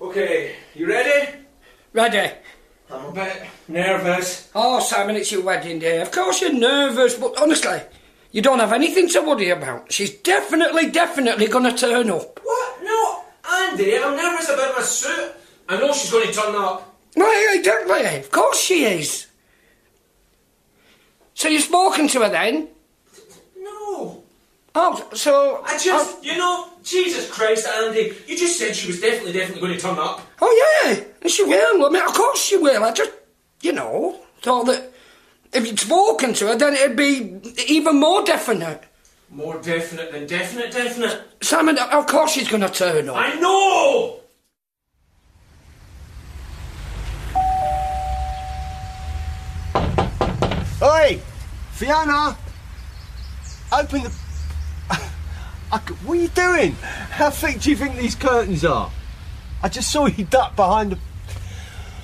Okay, you ready? Ready? I'm a bit nervous. Oh, Simon, it's your wedding day. Of course you're nervous, but honestly, you don't have anything to worry about. She's definitely, definitely going to turn up. What? No, Andy, I'm nervous about my suit. I know she's going to turn up. Right, exactly. Of course she is. So you've spoken to her then? No. Oh, so... I just, oh. you know, Jesus Christ, Andy, you just said she was definitely, definitely going to turn up. Oh, yeah, and she will. I mean, of course she will. I just, you know, thought that if you'd spoken to her, then it'd be even more definite. More definite than definite, definite. Simon, of course she's going to turn up. I know! Oi! Fiona! Open the. I what are you doing? How thick do you think these curtains are? I just saw you duck behind the.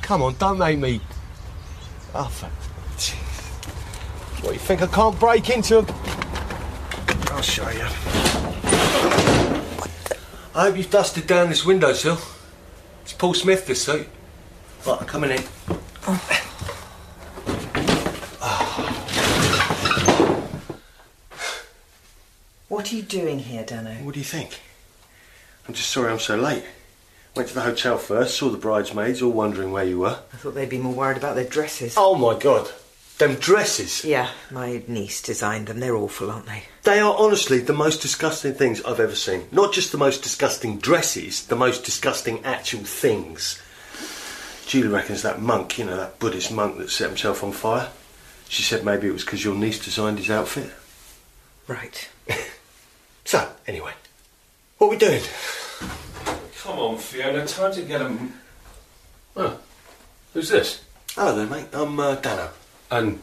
Come on, don't make me. Oh, for... What, you think I can't break into a. I'll show you. I hope you've dusted down this windowsill. It's Paul Smith, this suit. Right, I'm coming in. What are you doing here, Dano? What do you think? I'm just sorry I'm so late. Went to the hotel first, saw the bridesmaids, all wondering where you were. I thought they'd be more worried about their dresses. Oh my god, them dresses! Yeah, my niece designed them. They're awful, aren't they? They are honestly the most disgusting things I've ever seen. Not just the most disgusting dresses, the most disgusting actual things. Julie reckons that monk, you know, that Buddhist monk that set himself on fire. She said maybe it was because your niece designed his outfit. Right. So, anyway, what are we doing? Come on, Fiona, time to get him. Oh, who's this? Hello there, mate. I'm uh, Dano. And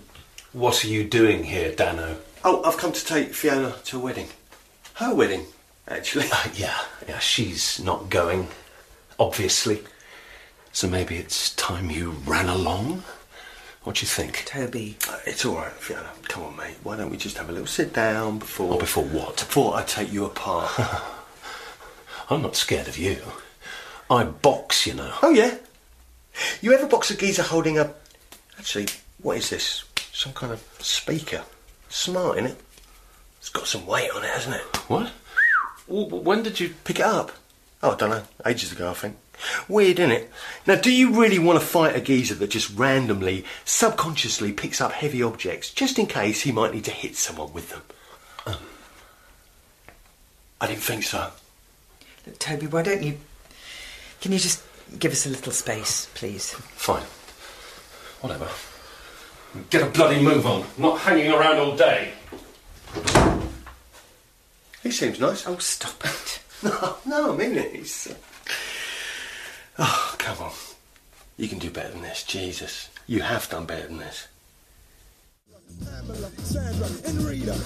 what are you doing here, Dano? Oh, I've come to take Fiona to a wedding. Her wedding, actually. Uh, yeah, yeah, she's not going, obviously. So maybe it's time you ran along? What do you think? Toby. Uh, It's all right, Fiona. Come on, mate. Why don't we just have a little sit down before... Or before what? Before I take you apart. I'm not scared of you. I box, you know. oh, yeah? You ever box a geezer holding a... Actually, what is this? Some kind of speaker. Smart, innit? it? It's got some weight on it, hasn't it? What? When did you. Pick it up. Oh, I don't know. Ages ago, I think. Weird, innit? Now, do you really want to fight a geezer that just randomly, subconsciously picks up heavy objects just in case he might need to hit someone with them? I didn't think so. Look, Toby, why don't you. Can you just give us a little space, please? Fine. Whatever. Get a bloody move on. Not hanging around all day. He seems nice. Oh, stop it. No, no, I mean it. He's. uh, Oh, come on. You can do better than this, Jesus. You have done better than this.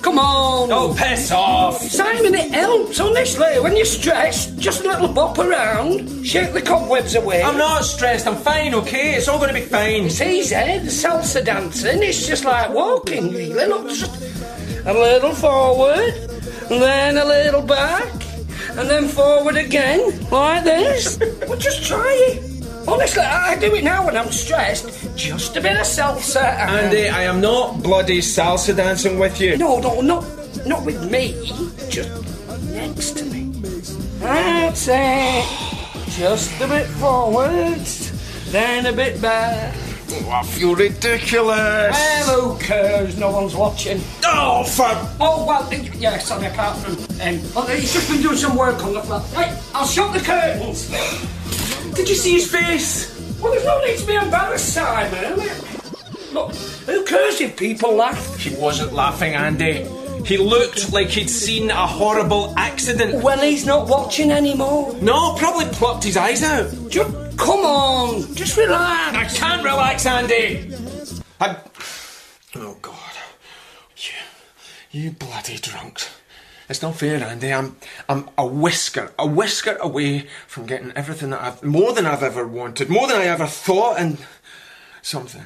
Come on! Oh, piss off! Simon, it helps, honestly. When you're stressed, just a little bop around, shake the cobwebs away. I'm not stressed, I'm fine, okay? It's all going to be fine. It's easy, the salsa dancing, it's just like walking, really. Look, just a little forward, and then a little back, and then forward again, like this. well, just try it. Honestly, I I do it now when I'm stressed. Just a bit of salsa. and- Andy, I am not bloody salsa dancing with you. No, no, not, not with me. Just next to me. That's it. Just a bit forwards, then a bit back. Oh, I feel ridiculous. Well, who cares? No one's watching. Oh, for. Oh, well, yeah, sorry, apart from... Um, oh, he's just been doing some work on the flat. Right, I'll shut the curtains. Did you see his face? Well, there's no need to be embarrassed, Simon. Look, who cares if people laugh? He wasn't laughing, Andy. He looked like he'd seen a horrible accident. Well, he's not watching anymore. No, probably plucked his eyes out. Just, come on, just relax. I can't relax, Andy. I. Oh God, you, you bloody drunks! It's not fair, Andy. I'm, I'm a whisker, a whisker away from getting everything that I've, more than I've ever wanted, more than I ever thought, and something,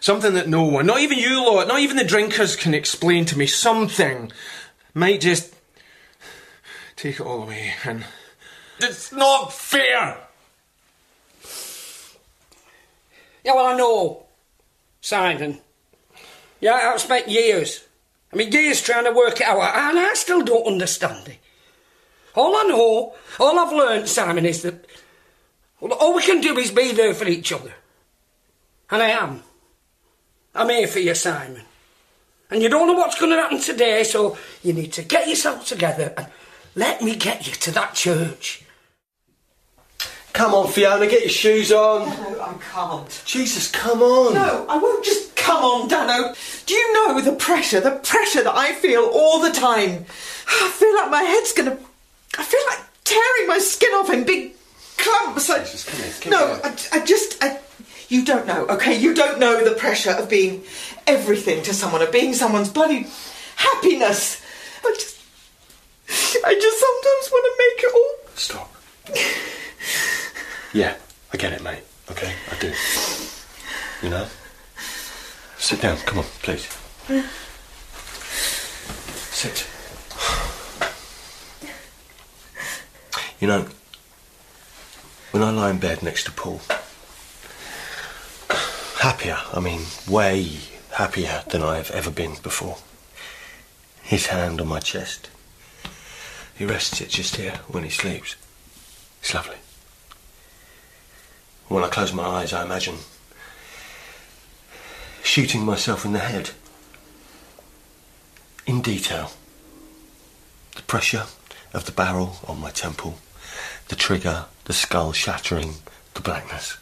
something that no one, not even you lot, not even the drinkers, can explain to me. Something might just take it all away, and it's not fair. Yeah, well, I know, Simon. Yeah, I've spent years. I mean, years trying to work it out, and I still don't understand it. All I know, all I've learned, Simon, is that well, all we can do is be there for each other. And I am. I'm here for you, Simon. And you don't know what's going to happen today, so you need to get yourself together and let me get you to that church. Come on, Fiona, get your shoes on. No, I can't. Jesus, come on. No, I won't just come on, Dano. Do you know the pressure, the pressure that I feel all the time? I feel like my head's gonna. I feel like tearing my skin off in big clumps. I, Jesus, come here, come no. I, I just. I, you don't know, okay? You don't know the pressure of being everything to someone, of being someone's bloody happiness. I just. I just sometimes want to make it all. Stop. Yeah, I get it, mate. Okay, I do. You know? Sit down, come on, please. Sit. You know, when I lie in bed next to Paul, happier, I mean, way happier than I've ever been before. His hand on my chest. He rests it just here when he sleeps. It's lovely. When I close my eyes, I imagine shooting myself in the head. In detail. The pressure of the barrel on my temple, the trigger, the skull shattering, the blackness.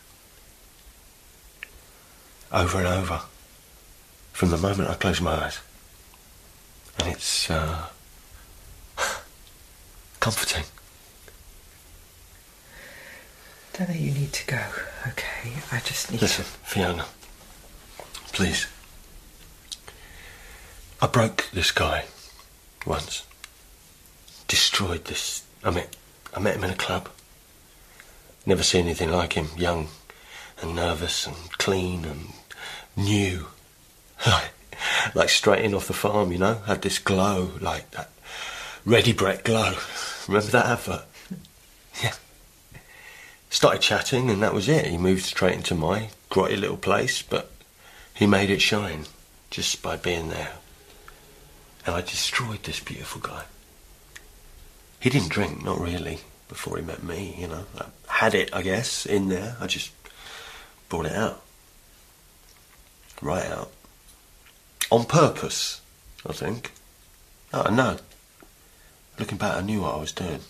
Over and over. From the moment I close my eyes. And it's, uh, comforting. Dano, you need to go, okay? I just need Listen, Fiona, please. I broke this guy once. Destroyed this. I met, I met him in a club. Never seen anything like him. Young and nervous and clean and new. Like, like straight in off the farm, you know? Had this glow, like that Ready Brek glow. Remember that advert? Started chatting, and that was it. He moved straight into my grotty little place, but he made it shine just by being there. And I destroyed this beautiful guy. He didn't drink, not really, before he met me, you know. I had it, I guess, in there. I just brought it out. Right out. On purpose, I think. Oh, no. Looking back, I knew what I was doing.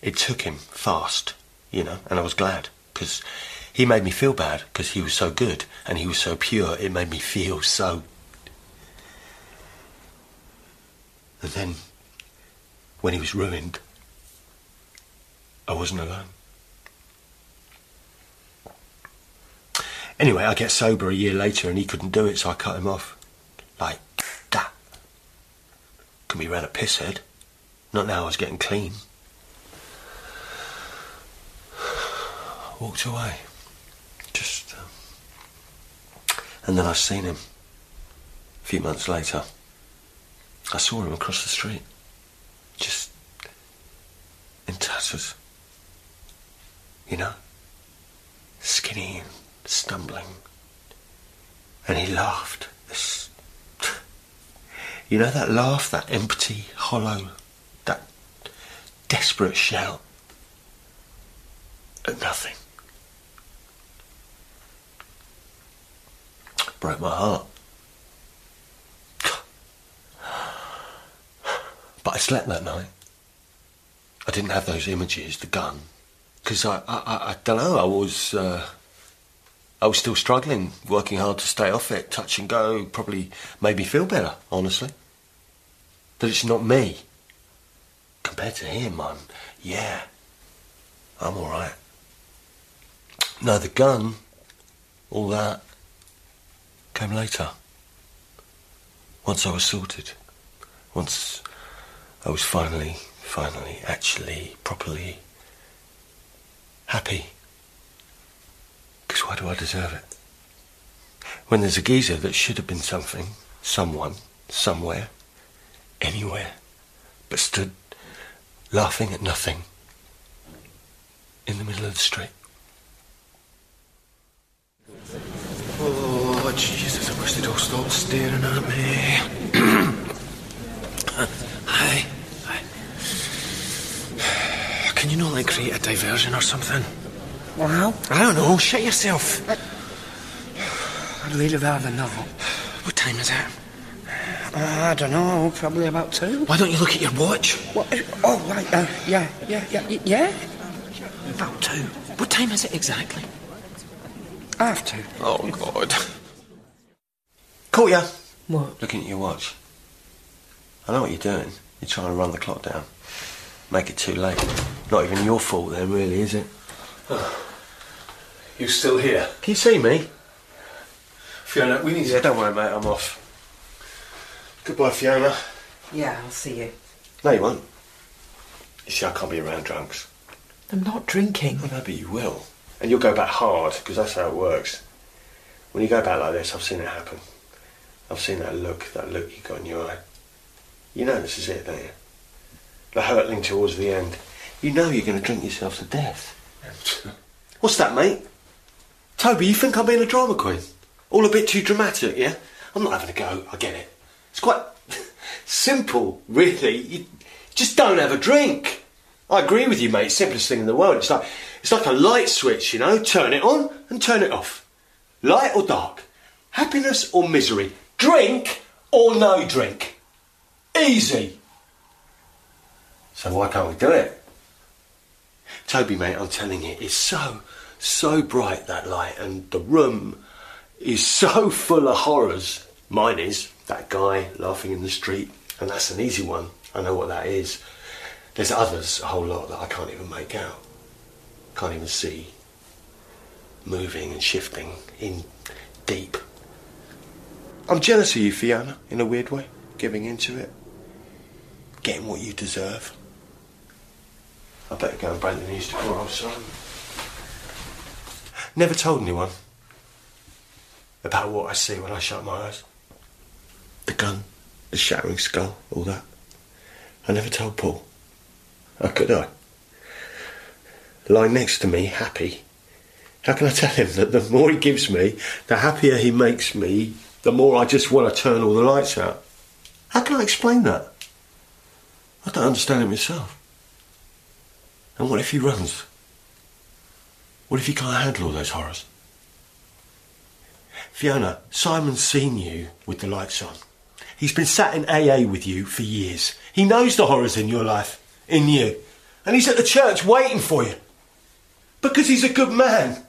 It took him fast, you know, and I was glad because he made me feel bad because he was so good and he was so pure. It made me feel so. And then, when he was ruined, I wasn't alone. Anyway, I get sober a year later and he couldn't do it, so I cut him off. Like that. Could be ran a pisshead. Not now I was getting clean. Walked away. Just. Um... And then I seen him. A few months later. I saw him across the street. Just. in tatters. You know? Skinny and stumbling. And he laughed. This. You know that laugh, that empty, hollow, that desperate shout at nothing. Broke my heart. But I slept that night. I didn't have those images, the gun, because I, I, I, I don't know. I was, uh, I was still struggling, working hard to stay off it. Touch and go probably made me feel better, honestly. That it's not me. Compared to him, I'm, yeah, I'm all right. No, the gun, all that, came later. Once I was sorted. Once I was finally, finally, actually, properly happy. Because why do I deserve it? When there's a geezer that should have been something, someone, somewhere, anywhere, but stood laughing at nothing in the middle of the street. Jesus, I wish they'd all stop staring at me. Hi. Hi. Can you not, like, create a diversion or something? Wow. I don't know, Shut yourself. I'd really rather not. What time is it? Uh, I don't know, probably about two. Why don't you look at your watch? What? Oh, right, uh, yeah, yeah, yeah, y- yeah. About two. What time is it exactly? Half two. Oh, God. Caught ya. What? Looking at your watch. I know what you're doing. You're trying to run the clock down. Make it too late. Not even your fault then, really, is it? You still here? Can you see me? Fiona, we need Yeah, don't worry, mate. I'm off. Goodbye, Fiona. Yeah, I'll see you. No, you won't. You see, I can't be around drunks. I'm not drinking. Well, no, but you will. And you'll go back hard, because that's how it works. When you go back like this, I've seen it happen. I've seen that look, that look you got in your eye. You know this is it, don't you? The hurtling towards the end. You know you're going to drink yourself to death. What's that, mate? Toby, you think I'm being a drama queen? All a bit too dramatic, yeah? I'm not having a go, I get it. It's quite simple, really. You just don't have a drink. I agree with you, mate. Simplest thing in the world. It's like it's like a light switch, you know. Turn it on and turn it off. Light or dark. Happiness or misery. Drink or no drink. Easy. So why can't we do it? Toby, mate, I'm telling you, it's so, so bright that light, and the room is so full of horrors. Mine is that guy laughing in the street, and that's an easy one. I know what that is. There's others, a whole lot that I can't even make out. Can't even see. Moving and shifting in deep. I'm jealous of you, Fiona, in a weird way, giving into it. Getting what you deserve. I better go and break the news to poor old Simon. Never told anyone about what I see when I shut my eyes. The gun, the shattering skull, all that. I never told Paul. How could I? Lying next to me, happy. How can I tell him that the more he gives me, the happier he makes me, the more I just want to turn all the lights out? How can I explain that? I don't understand it myself. And what if he runs? What if he can't handle all those horrors? Fiona, Simon's seen you with the lights on. He's been sat in AA with you for years. He knows the horrors in your life, in you. And he's at the church waiting for you. Because he's a good man.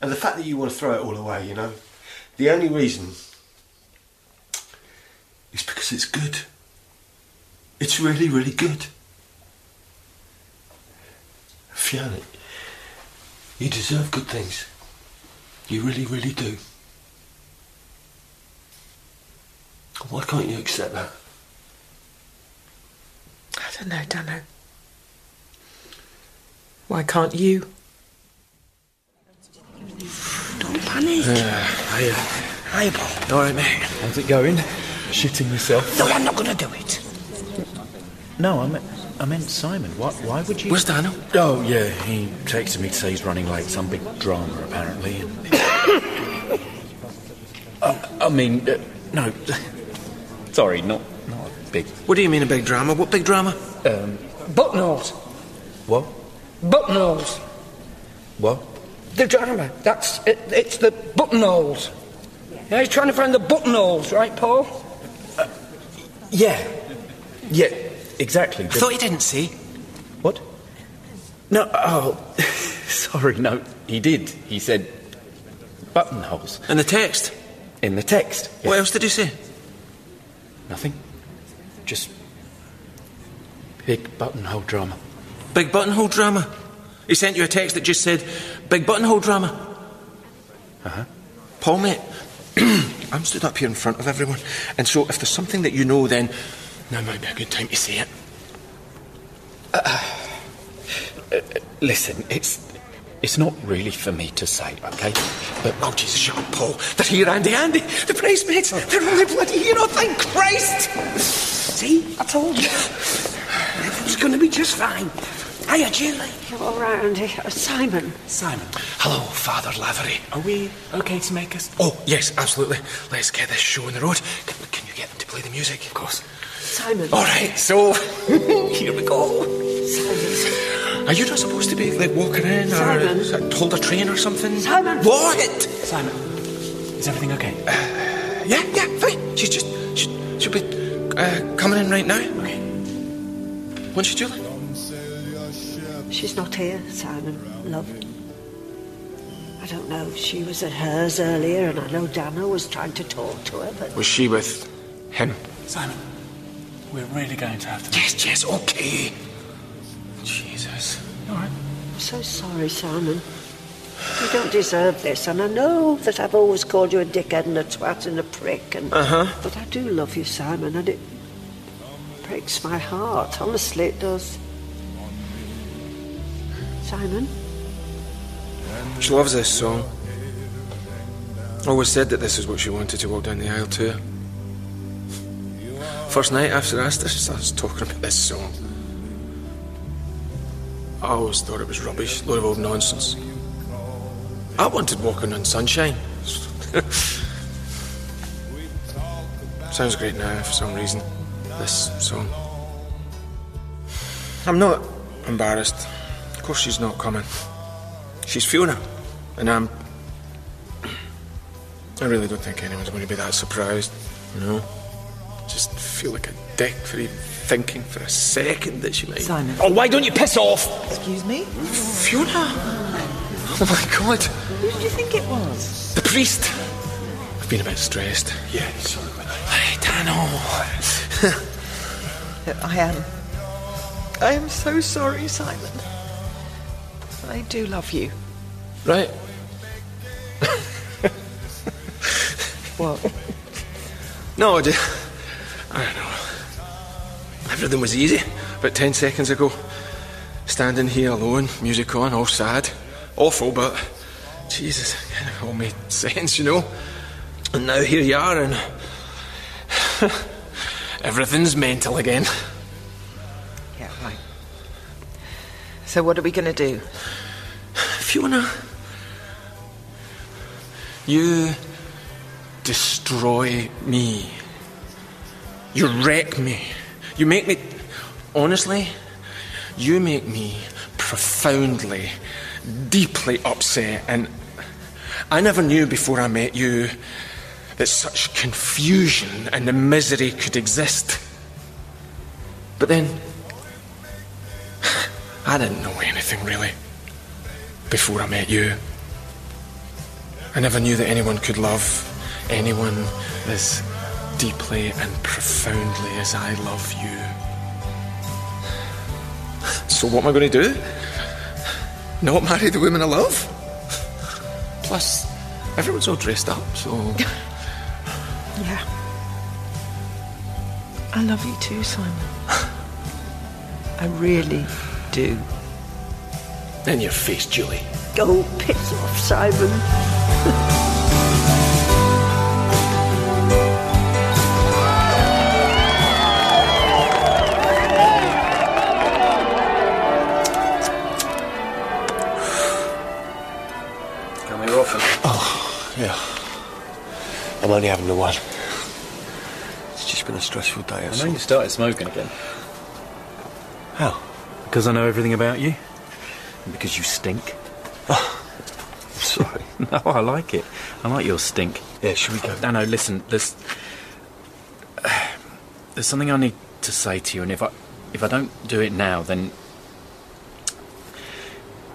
And the fact that you want to throw it all away, you know, the only reason is because it's good. It's really, really good. Fiona, you deserve good things. You really, really do. Why can't you accept that? I don't know, don't know. Why can't you? Don't panic. Hiya. Hiya, Paul. All right, mate. How's it going? Shitting yourself? No, I'm not going to do it. No, I meant, I meant Simon. Why, why would you? Where's Daniel? Oh, yeah, he texted me to say he's running late. Some big drama, apparently. uh, I mean, uh, no. Sorry, not, not a big. What do you mean a big drama? What big drama? Um, Buttonholes. what? Buttonholes. What? The drama. That's it, it's the buttonholes. Yeah, he's trying to find the buttonholes, right, Paul? Yeah. Yeah, exactly. I thought you didn't see. What? No, oh, sorry, no, he did. He said buttonholes In the text. in the text. What else did he say? Nothing. Just big buttonhole drama. Big buttonhole drama. He sent you a text that just said, big buttonhole drama. Uh huh. Paul, mate, I'm stood up here in front of everyone, and so if there's something that you know, then now might be a good time to say it. Uh, Listen, it's it's not really for me to say, okay? But Oh, Jesus, shut up, Paul. They're here, Andy, Andy. The bridesmaids. They're only bloody here, oh, thank Christ. See, I told you. Everything's going to be just fine. Hiya, Julie. You're all right, Andy. Uh, Simon. Simon, Hello, Father Lavery. are we okay to make us? Oh, yes, absolutely. Let's get this show on the road. Can, can you get them to play the music? Of course. Simon. All right, so here we go. Simon. Are you not supposed to be like walking in Simon. or is it hold a train or something? Simon. What? Simon, is everything okay? Yeah, yeah, fine. She's just she, she'll be uh, coming in right now. Okay. When's she, Julie? She's not here, Simon. Love. I don't know. She was at hers earlier, and I know Dana was trying to talk to her, but Was she with him? Simon, we're really going to have to. Yes, yes, okay. Jesus. All right. I'm so sorry, Simon. You don't deserve this, and I know that I've always called you a dickhead and a twat and a prick, and Uh-huh. but I do love you, Simon, and it breaks my heart. Honestly, it does. Simon, She loves this song. Always said that this is what she wanted to walk down the aisle to. First night after I starts talking about this song. I always thought it was rubbish, load of old nonsense. I wanted walking on sunshine. Sounds great now for some reason. This song. I'm not embarrassed. Of course she's not coming. She's Fiona, and I'm. I really don't think anyone's going to be that surprised, you know? Just feel like a dick for even thinking for a second that she might. Simon. Oh, why don't you piss off? Excuse me? Fiona! Oh my god! Who did you think it was? The priest! I've been a bit stressed. Yeah, sorry about that. I don't know. I am. I am so sorry, Simon. I do love you. Right. What? No, I d- I don't know. Everything was easy about 10 seconds ago. Standing here alone, music on, all sad. Awful, but Jesus, it kind of all made sense, you know? And now here you are, and everything's mental again. Yeah, right. So what are we going to do? Fiona, you destroy me. You wreck me. You make me. Honestly, you make me profoundly, deeply upset, and I never knew before I met you that such confusion and the misery could exist. But then, I didn't know anything really before I met you. I never knew that anyone could love anyone as deeply and profoundly as I love you. So, what am I going to do? Not marry the woman I love? Plus, everyone's all dressed up, so. Yeah. I love you too, Simon. I really do. In your face, Julie. go piss off, Simon. Come here often. Yeah. I'm only having the one. It's just been a stressful day. I know all. you started smoking again. How? Because I know everything about you. Because you stink. Oh, Sorry. No, I like it. I like your stink. Yeah, should we go? No, no, listen, there's... There's something I need to say to you, and if I, if I don't do it now, then...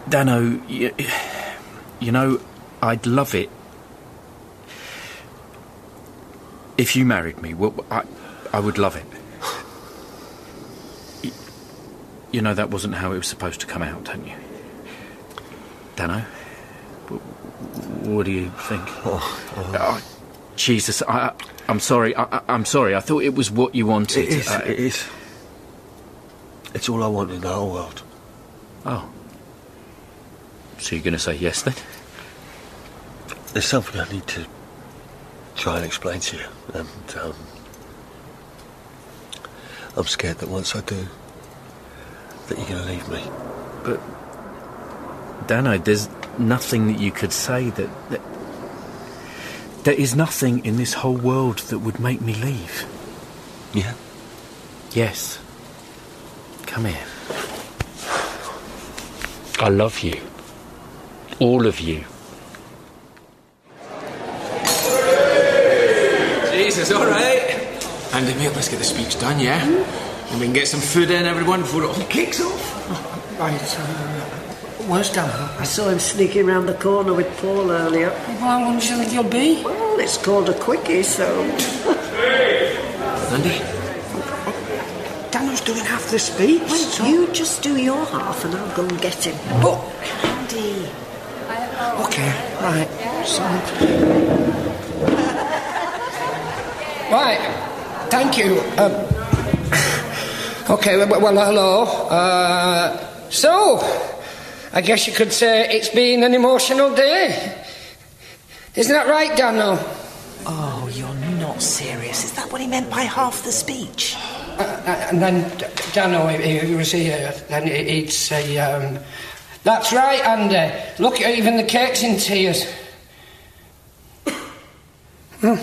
Dano, you, you know, I'd love it if you married me. Well, I, I would love it. You know that wasn't how it was supposed to come out, don't you? Dano, wh- what do you think? Oh, Jesus, I, I'm sorry. I, I'm sorry. I thought it was what you wanted. It is. Uh, it is. It's all I want in the whole world. oh. So you're going to say yes then? There's something I need to try and explain to you, and um, I'm scared that once I do, that you're going to leave me. But, Dano, there's nothing that you could say that, that. There is nothing in this whole world that would make me leave. Yeah? Yes. Come here. I love you. All of you. Jesus, all right. Andy, mate, let's get the speech done, yeah? And we can get some food in, everyone, before it all kicks off. Right, uh, where's Dano? I saw him sneaking round the corner with Paul earlier. Well, how long do you think he'll be? Well, it's called a quickie, so. Andy? Dano's doing half the speech. Well, you just do your half and I'll go and get him. But. Andy. okay, right. So... Right, thank you. Um, okay, well, well hello. Uh, so, I guess you could say it's been an emotional day. Isn't that right, Daniel? Oh, you're not serious. Is that what he meant by half the speech? Uh, and then Daniel, he, he was here, and he- he'd say, um, That's right, Andy. Look, even the cake's in tears. Hmm.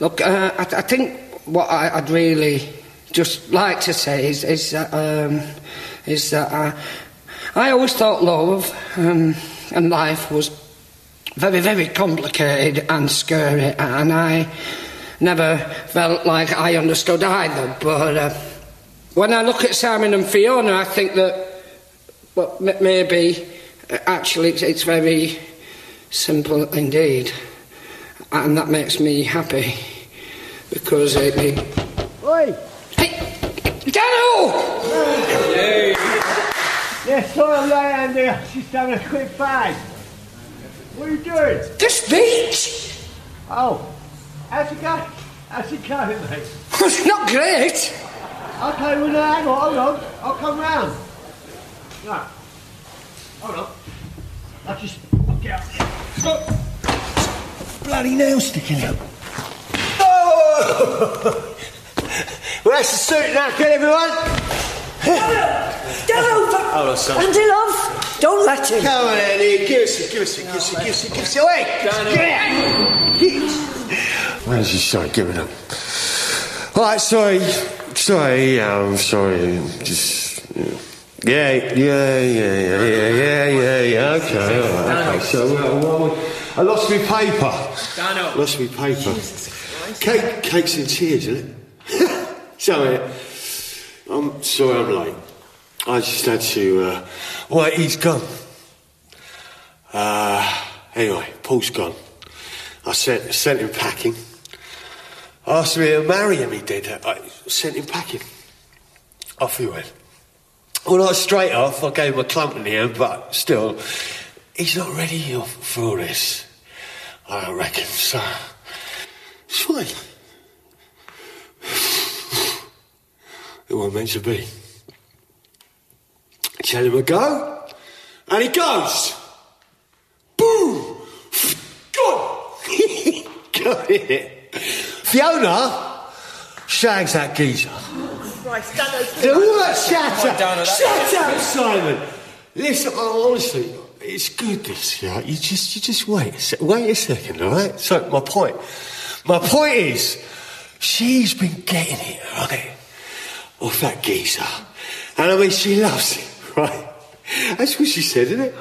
Look, uh, I, I think what I, I'd really just like to say is, is that, um, is that I, I always thought love um, and life was very, very complicated and scary, and I never felt like I understood either. But uh, when I look at Simon and Fiona, I think that well, m- maybe uh, actually it's, it's very simple indeed, and that makes me happy because it. it Oi! hey, Dano! Yeah, sorry I'm late, Andy. I'm just having a quick bag. What are you doing? The beach! Oh, how's it going? How's it going, mate? was not great. Okay, well, now, hang on, hold on. I'll come round. Right. Hold on. I'll just I'll get up here. Oh. Bloody nail sticking out. Oh! well, that's the suit now, can everyone? Dano! Hold on, son. Andy, love! Don't let him. Come on, Andy. Give us a, give us a, give us a, give us a, give us a. Wait! Give it. Where's your son? Give it up. All right, sorry. Sorry, yeah, I'm sorry. Just. Yeah, yeah, yeah, yeah, yeah, yeah, yeah, yeah. Okay, all right. Okay, so, well, well, I lost my paper. Dano. Lost my paper. Cake, cake's in tears, isn't it? so, uh, I'm sorry I'm late. I just had to. Uh, well, he's gone. Uh, anyway, Paul's gone. I sent sent him packing. Asked me to marry him. He did. I sent him packing. Off he went. Well, not straight off. I gave him a clump in the end, but still, he's not ready for all this. I reckon. So, it's fine. It wasn't meant to be. Tell him to go, and he goes. Boom! Gone! Got it. Fiona shags that geezer. Christ, Dano, Do what? Shut up! Shut up, Simon! Listen, oh, honestly, it's good this, yeah? You just, you just wait a sec. Wait a second, all right? So, my point. My point is, she's been getting it, right? Off that geezer. And I mean, she loves it, right? That's what she said, isn't it?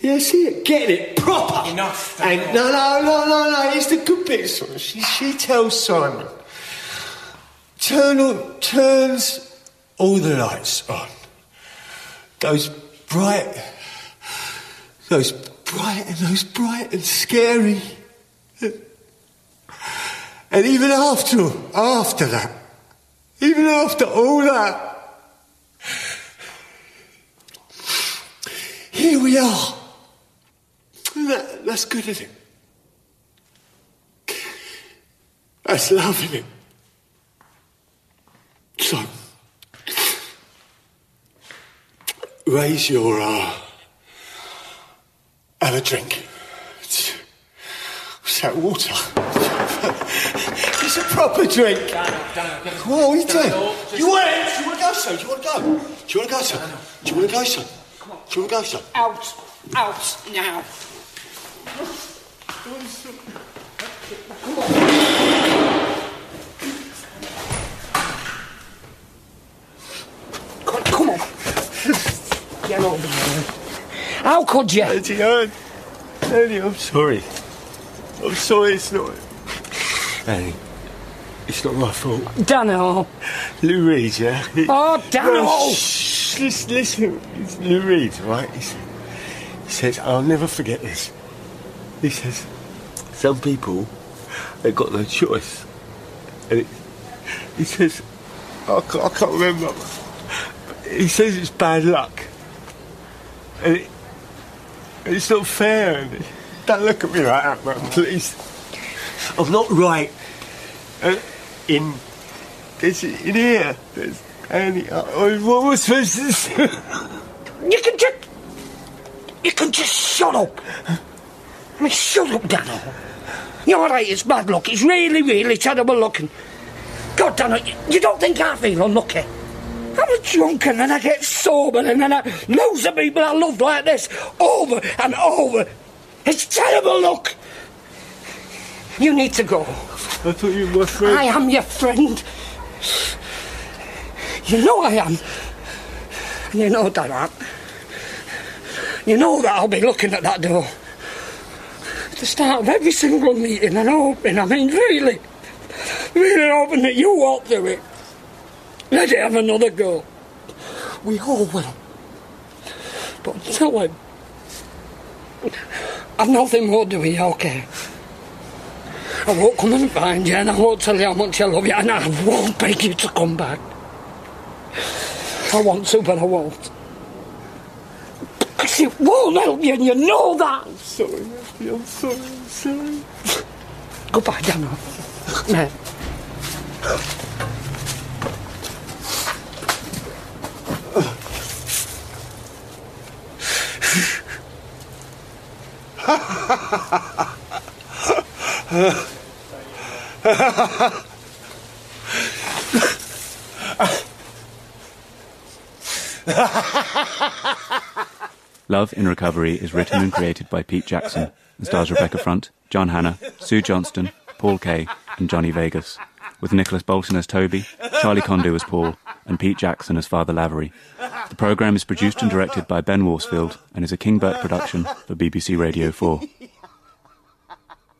Yeah, see it, getting it proper. Enough. And no, no, no, no, no. It's the good bit. She, she tells Simon, turn all, turns all the lights on. Goes bright, goes bright and goes bright and scary. And even after, after that, even after all that, here we are. That, that's good, isn't it? That's love, isn't it? So, raise your, uh, have a drink. What's that water? It's a proper drink. What are you doing? You want it? Do you want to go, son? Do you want to go? Do you want to go, son? Do you want to go, son? Do you want to go, son? Out, out now. Come on, come on. Get over here. How could you? Eddie, Eddie, Eddie, I'm sorry. I'm sorry, it's not. Eddie, it's not my fault. Dano. Lou Reed, yeah? He- Oh, Dano. No, oh, shh, listen, listen. It's Lou Reed, right? He, he says, I'll never forget this. He says, some people, they've got no choice. And it, he says, I can't, I can't remember. He says it's bad luck. And it, it's not fair. Don't look at me like that, man, please. I'm not right. And in there's in here. There's any. Uh, what was supposed to say? You can just. You can just shut up. I mean, shut up, Dano. You're right, it's bad luck. It's really, really terrible looking. God, Dano, you, you don't think I feel unlucky? I'm a drunk and then I get sober and then I lose the people I love like this over and over. It's terrible luck. You need to go. I thought you were friend. I am your friend. You know I am. And you know that I You know that I'll be looking at that door. At the start of every single meeting and hoping, I mean really, really hoping that you walk through it. Let it have another go. We all will. But until then, I've nothing more to you, okay? I won't come and find you and I won't tell you how much I love you and I won't beg you to come back. I want to, but I won't. Because it won't help you and you know that. I'm sorry, I'm sorry, I'm sorry. Goodbye, Dano. Man. Love in Recovery is written and created by Pete Jackson and stars Rebecca Front, John Hannah, Sue Johnston, Paul Kaye, and Johnny Vegas, with Nicholas Bolton as Toby, Charlie Condou as Paul, and Pete Jackson as Father Lavery. The programme is produced and directed by Ben Worsfield and is a Kingbert production for BBC Radio 4.